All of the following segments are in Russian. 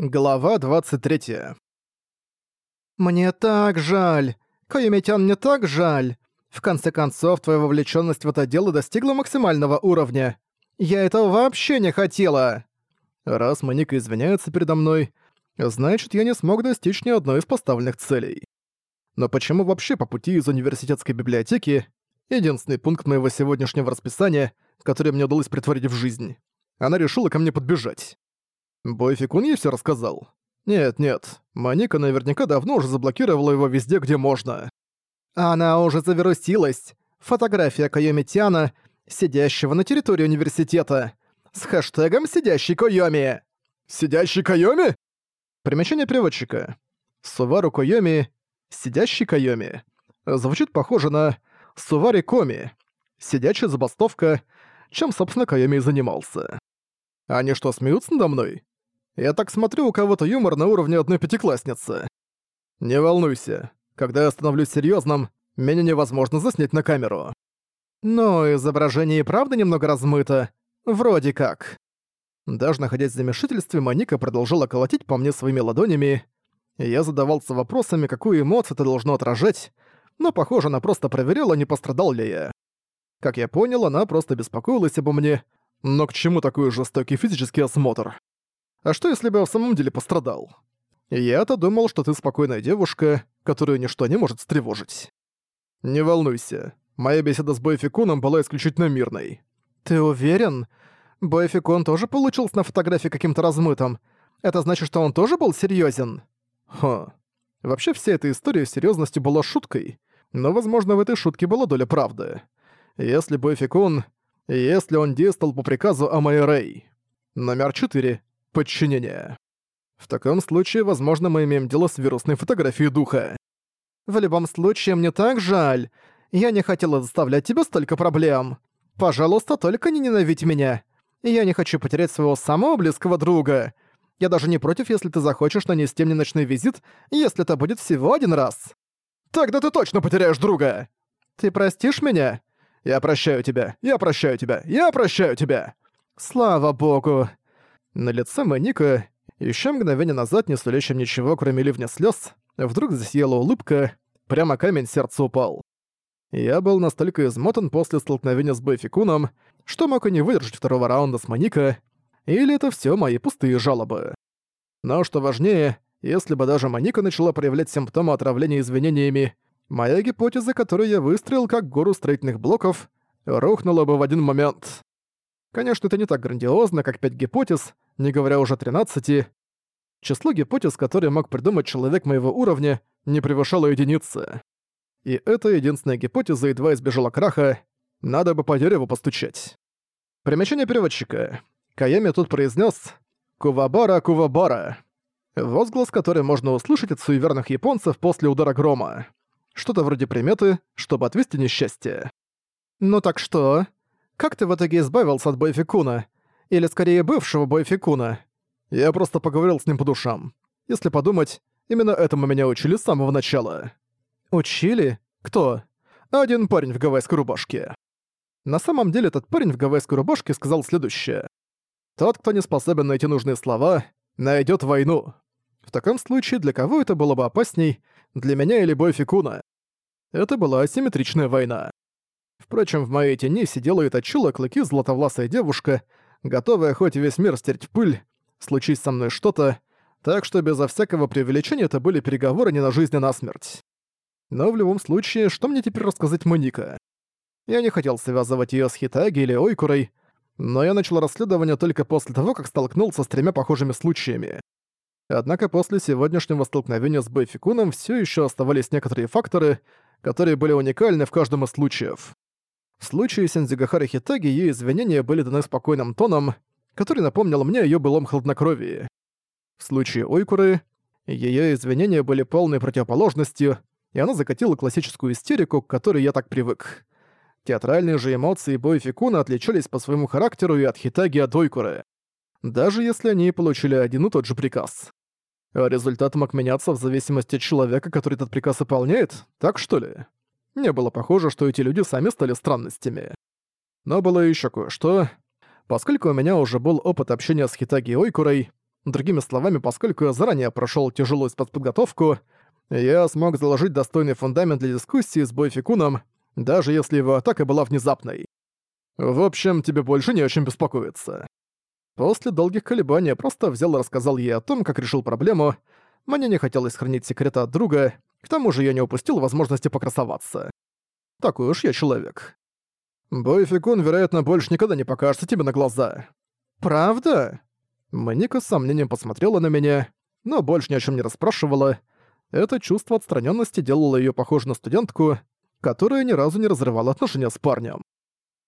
Глава 23. «Мне так жаль! Коюмитян, мне так жаль! В конце концов, твоя вовлеченность в это дело достигла максимального уровня. Я этого вообще не хотела!» Раз Маника извиняется передо мной, значит, я не смог достичь ни одной из поставленных целей. Но почему вообще по пути из университетской библиотеки единственный пункт моего сегодняшнего расписания, который мне удалось притворить в жизнь, она решила ко мне подбежать? Бойфикун ей все рассказал? Нет-нет, Маника наверняка давно уже заблокировала его везде, где можно. Она уже завирусилась. Фотография Кайоми Тиана, сидящего на территории университета, с хэштегом «Сидящий Койоми». «Сидящий Койоми?» Примечание переводчика. Сувару Койоми, «Сидящий Койоми». Звучит похоже на «Сувари Коми», «Сидячая забастовка», чем, собственно, Кайоми и занимался. Они что, смеются надо мной? Я так смотрю, у кого-то юмор на уровне одной пятиклассницы. Не волнуйся. Когда я становлюсь серьёзным, меня невозможно заснять на камеру. Но изображение и правда немного размыто. Вроде как. Даже находясь в замешательстве, Моника продолжала колотить по мне своими ладонями. Я задавался вопросами, какую эмоцию это должно отражать, но, похоже, она просто проверяла, не пострадал ли я. Как я понял, она просто беспокоилась обо мне, но к чему такой жестокий физический осмотр? А что, если бы я в самом деле пострадал? Я-то думал, что ты спокойная девушка, которую ничто не может встревожить. Не волнуйся. Моя беседа с Бойфикуном была исключительно мирной. Ты уверен? Бойфикун тоже получился на фотографии каким-то размытым. Это значит, что он тоже был серьезен? Хо. Вообще вся эта история с серьёзностью была шуткой, но, возможно, в этой шутке была доля правды. Если Бойфикун... Если он действовал по приказу Амайрей. Номер 4 подчинения. В таком случае, возможно, мы имеем дело с вирусной фотографией духа. В любом случае, мне так жаль. Я не хотела заставлять тебя столько проблем. Пожалуйста, только не ненавидь меня. Я не хочу потерять своего самого близкого друга. Я даже не против, если ты захочешь нанести мне ночной визит, если это будет всего один раз. Тогда ты точно потеряешь друга. Ты простишь меня? Я прощаю тебя. Я прощаю тебя. Я прощаю тебя. Слава богу. На лице Маника, еще мгновение назад не сулящим ничего, кроме ливня слез, вдруг засияла улыбка, прямо камень сердца упал. Я был настолько измотан после столкновения с Бэйфикуном, что мог и не выдержать второго раунда с Маника, или это все мои пустые жалобы. Но что важнее, если бы даже Маника начала проявлять симптомы отравления извинениями, моя гипотеза, которую я выстроил как гору строительных блоков, рухнула бы в один момент. Конечно, это не так грандиозно, как 5 гипотез, не говоря уже о 13. Число гипотез, которые мог придумать человек моего уровня, не превышало единицы. И эта единственная гипотеза едва избежала краха, надо бы по дереву постучать. Примечание переводчика. Каями тут произнес «Кувабара, кувабара». Возглас, который можно услышать от суеверных японцев после удара грома. Что-то вроде приметы, чтобы отвести несчастье. «Ну так что?» Как ты в итоге избавился от Бойфикуна? Или скорее бывшего Бойфикуна? Я просто поговорил с ним по душам. Если подумать, именно этому меня учили с самого начала. Учили? Кто? Один парень в гавайской рубашке. На самом деле этот парень в гавайской рубашке сказал следующее. Тот, кто не способен найти нужные слова, найдет войну. В таком случае для кого это было бы опасней, для меня или Бойфикуна? Это была асимметричная война. Впрочем, в моей тени сидела и точила клыки златовласая девушка, готовая хоть весь мир стереть пыль, случись со мной что-то, так что безо всякого преувеличения это были переговоры не на жизнь, а на смерть. Но в любом случае, что мне теперь рассказать Моника? Я не хотел связывать ее с Хитаги или Ойкурой, но я начал расследование только после того, как столкнулся с тремя похожими случаями. Однако после сегодняшнего столкновения с Бэйфикуном все еще оставались некоторые факторы, которые были уникальны в каждом из случаев. В случае с Сензигахары Хитаги ее извинения были даны спокойным тоном, который напомнил мне о её былом хладнокровии. В случае Ойкуры ее извинения были полной противоположностью, и она закатила классическую истерику, к которой я так привык. Театральные же эмоции Бой Фикуна отличались по своему характеру и от Хитаги от Ойкуры, даже если они получили один и тот же приказ. А результат мог меняться в зависимости от человека, который этот приказ выполняет, так что ли? Не было похоже, что эти люди сами стали странностями. Но было еще кое-что. Поскольку у меня уже был опыт общения с Хитаги и Ойкурой, другими словами, поскольку я заранее прошел тяжелую спецподготовку, я смог заложить достойный фундамент для дискуссии с Бойфикуном, даже если его атака была внезапной. В общем, тебе больше не о чем беспокоиться. После долгих колебаний просто взял и рассказал ей о том, как решил проблему. Мне не хотелось хранить секрета от друга, к тому же я не упустил возможности покрасоваться. Такой уж я человек. Бойфикун, вероятно, больше никогда не покажется тебе на глаза. Правда? Маника с сомнением посмотрела на меня, но больше ни о чем не расспрашивала. Это чувство отстраненности делало ее похожей на студентку, которая ни разу не разрывала отношения с парнем.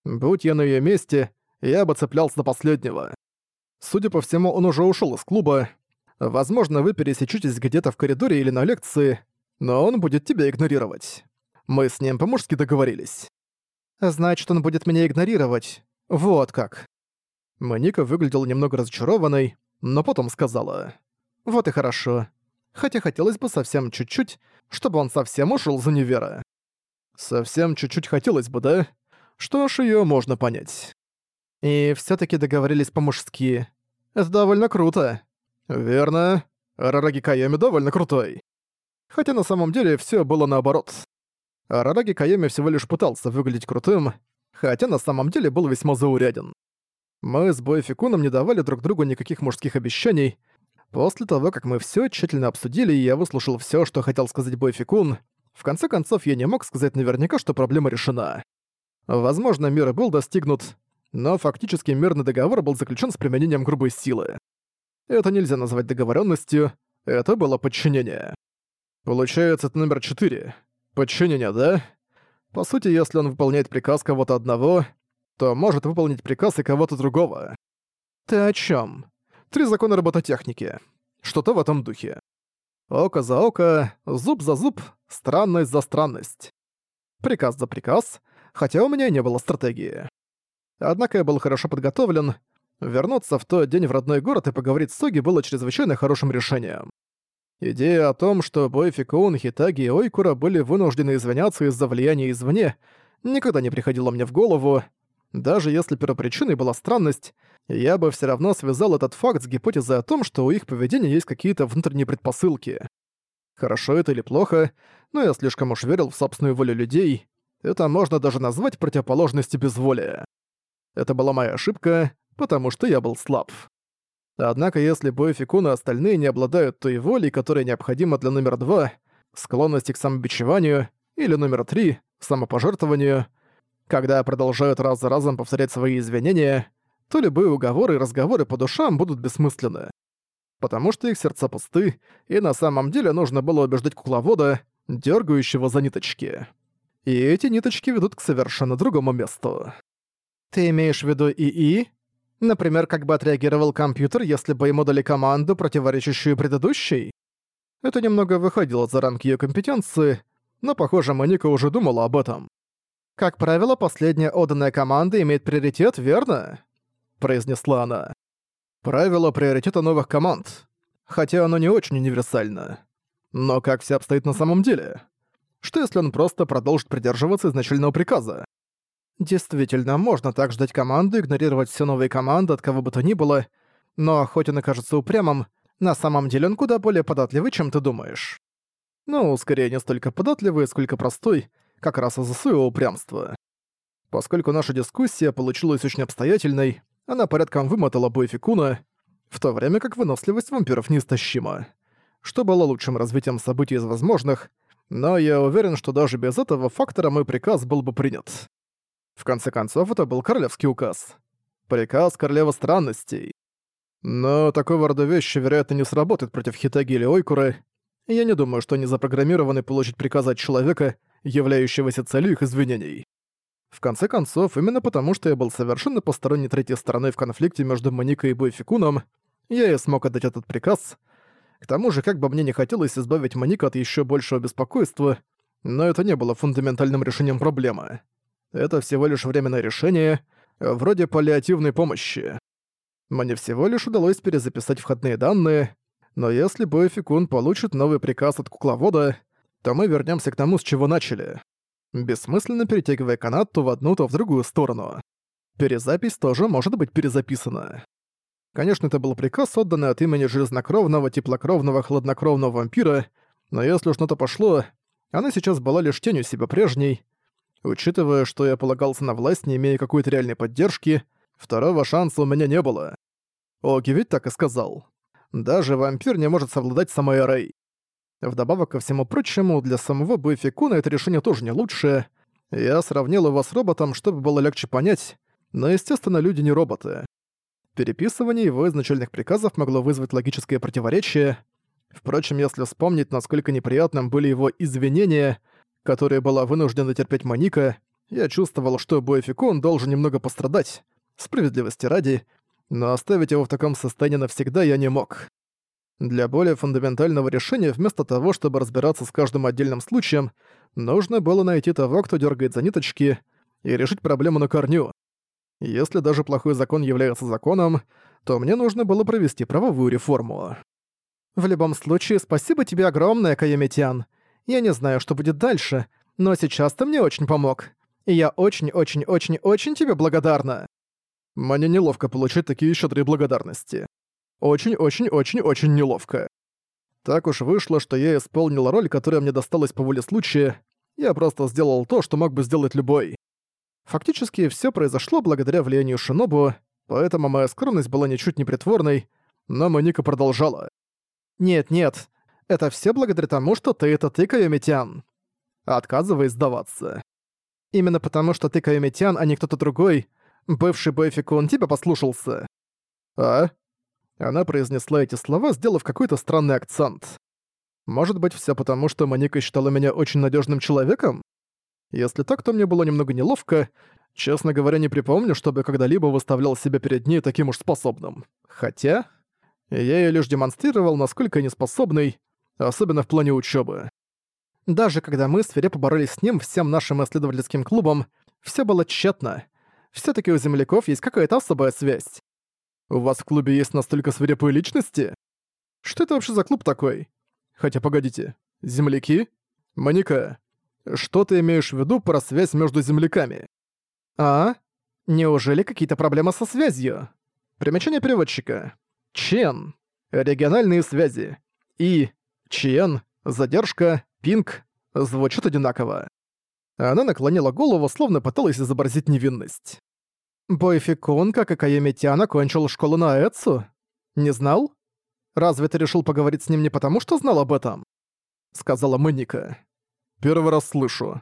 Будь я на ее месте, я бы цеплялся до последнего. Судя по всему, он уже ушел из клуба. Возможно, вы пересечетесь где-то в коридоре или на лекции, но он будет тебя игнорировать. Мы с ним по-мужски договорились. Значит, он будет меня игнорировать. Вот как. Моника выглядела немного разочарованной, но потом сказала. Вот и хорошо. Хотя хотелось бы совсем чуть-чуть, чтобы он совсем ушел за невера. Совсем чуть-чуть хотелось бы, да? Что ж, ее можно понять. И все таки договорились по-мужски. Это довольно круто. Верно. Рараги Кайоми довольно крутой хотя на самом деле все было наоборот. Рараги Кайоми всего лишь пытался выглядеть крутым, хотя на самом деле был весьма зауряден. Мы с Бойфикуном не давали друг другу никаких мужских обещаний. После того, как мы все тщательно обсудили, и я выслушал все, что хотел сказать Бойфикун, в конце концов я не мог сказать наверняка, что проблема решена. Возможно, мир и был достигнут, но фактически мирный договор был заключен с применением грубой силы. Это нельзя назвать договоренностью, это было подчинение. Получается, это номер четыре. Подчинение, да? По сути, если он выполняет приказ кого-то одного, то может выполнить приказ и кого-то другого. Ты о чем? Три закона робототехники. Что-то в этом духе. Око за око, зуб за зуб, странность за странность. Приказ за приказ, хотя у меня не было стратегии. Однако я был хорошо подготовлен. Вернуться в тот день в родной город и поговорить с Соги было чрезвычайно хорошим решением. Идея о том, что Бойфи Коун, Хитаги и Ойкура были вынуждены извиняться из-за влияния извне, никогда не приходила мне в голову. Даже если первопричиной была странность, я бы все равно связал этот факт с гипотезой о том, что у их поведения есть какие-то внутренние предпосылки. Хорошо это или плохо, но я слишком уж верил в собственную волю людей. Это можно даже назвать противоположностью безволия. Это была моя ошибка, потому что я был слаб. Однако если Боэфикун и остальные не обладают той волей, которая необходима для номер два, склонности к самобичеванию, или номер три – самопожертвованию, когда продолжают раз за разом повторять свои извинения, то любые уговоры и разговоры по душам будут бессмысленны. Потому что их сердца пусты, и на самом деле нужно было убеждать кукловода, дергающего за ниточки. И эти ниточки ведут к совершенно другому месту. «Ты имеешь в виду ИИ?» Например, как бы отреагировал компьютер, если бы ему дали команду, противоречащую предыдущей? Это немного выходило за рамки ее компетенции, но, похоже, Моника уже думала об этом. «Как правило, последняя отданная команда имеет приоритет, верно?» – произнесла она. «Правило приоритета новых команд, хотя оно не очень универсально. Но как все обстоит на самом деле? Что если он просто продолжит придерживаться изначального приказа? Действительно, можно также дать команду игнорировать все новые команды от кого бы то ни было, но хоть он и кажется упрямым, на самом деле он куда более податливый, чем ты думаешь. Ну, скорее не столько податливый, сколько простой, как раз из-за своего упрямства. Поскольку наша дискуссия получилась очень обстоятельной, она порядком вымотала бой Фикуна, в то время как выносливость вампиров неистощима. Что было лучшим развитием событий из возможных, но я уверен, что даже без этого фактора мой приказ был бы принят. В конце концов, это был королевский указ. Приказ королевы странностей. Но такого рода вещи, вероятно, не сработает против Хитаги или Ойкуры. Я не думаю, что они запрограммированы получить приказ от человека, являющегося целью их извинений. В конце концов, именно потому, что я был совершенно посторонней третьей стороной в конфликте между Маника и Буэфикуном, я и смог отдать этот приказ. К тому же, как бы мне не хотелось избавить Маника от еще большего беспокойства, но это не было фундаментальным решением проблемы это всего лишь временное решение, э, вроде паллиативной помощи. Мне всего лишь удалось перезаписать входные данные, но если Боефикун получит новый приказ от кукловода, то мы вернемся к тому, с чего начали. Бессмысленно перетягивая канат то в одну, то в другую сторону. Перезапись тоже может быть перезаписана. Конечно, это был приказ, отданный от имени железнокровного, теплокровного, хладнокровного вампира, но если уж на то пошло, она сейчас была лишь тенью себя прежней, Учитывая, что я полагался на власть, не имея какой-то реальной поддержки, второго шанса у меня не было. Оги ведь так и сказал. Даже вампир не может совладать самой Рэй. Вдобавок ко всему прочему, для самого Бэфикуна это решение тоже не лучшее. Я сравнил его с роботом, чтобы было легче понять, но, естественно, люди не роботы. Переписывание его изначальных приказов могло вызвать логическое противоречие. Впрочем, если вспомнить, насколько неприятным были его извинения — которая была вынуждена терпеть Маника, я чувствовал, что Буэфикун должен немного пострадать, справедливости ради, но оставить его в таком состоянии навсегда я не мог. Для более фундаментального решения, вместо того, чтобы разбираться с каждым отдельным случаем, нужно было найти того, кто дергает за ниточки, и решить проблему на корню. Если даже плохой закон является законом, то мне нужно было провести правовую реформу. «В любом случае, спасибо тебе огромное, Каямитян. Я не знаю, что будет дальше, но сейчас ты мне очень помог. И я очень-очень-очень-очень тебе благодарна. Мне неловко получить такие щедрые благодарности. Очень-очень-очень-очень неловко. Так уж вышло, что я исполнила роль, которая мне досталась по воле случая. Я просто сделал то, что мог бы сделать любой. Фактически все произошло благодаря влиянию Шинобу, поэтому моя скромность была ничуть не притворной, но Моника продолжала. «Нет-нет, это все благодаря тому, что ты — это ты, Каюмитян. Отказываясь сдаваться. Именно потому, что ты Каюмитян, а не кто-то другой, бывший Бэфикун тебя послушался. А? Она произнесла эти слова, сделав какой-то странный акцент. Может быть, все потому, что Маника считала меня очень надежным человеком? Если так, то мне было немного неловко. Честно говоря, не припомню, чтобы когда-либо выставлял себя перед ней таким уж способным. Хотя... Я ей лишь демонстрировал, насколько неспособный, особенно в плане учебы. Даже когда мы с свирепо боролись с ним всем нашим исследовательским клубом, все было тщетно. все таки у земляков есть какая-то особая связь. У вас в клубе есть настолько свирепые личности? Что это вообще за клуб такой? Хотя погодите, земляки? Маника, что ты имеешь в виду про связь между земляками? А? Неужели какие-то проблемы со связью? Примечание переводчика. Чен. Региональные связи. И Чиен, задержка, пинг звучат одинаково. Она наклонила голову, словно пыталась изобразить невинность. Бойфикун, как и Каемитян, окончил школу на Эцу? Не знал? Разве ты решил поговорить с ним не потому, что знал об этом? Сказала Мэника. Первый раз слышу.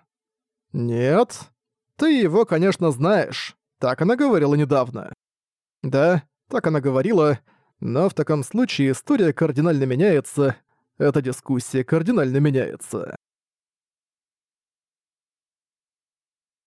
Нет. Ты его, конечно, знаешь. Так она говорила недавно. Да, так она говорила, но в таком случае история кардинально меняется, эта дискуссия кардинально меняется.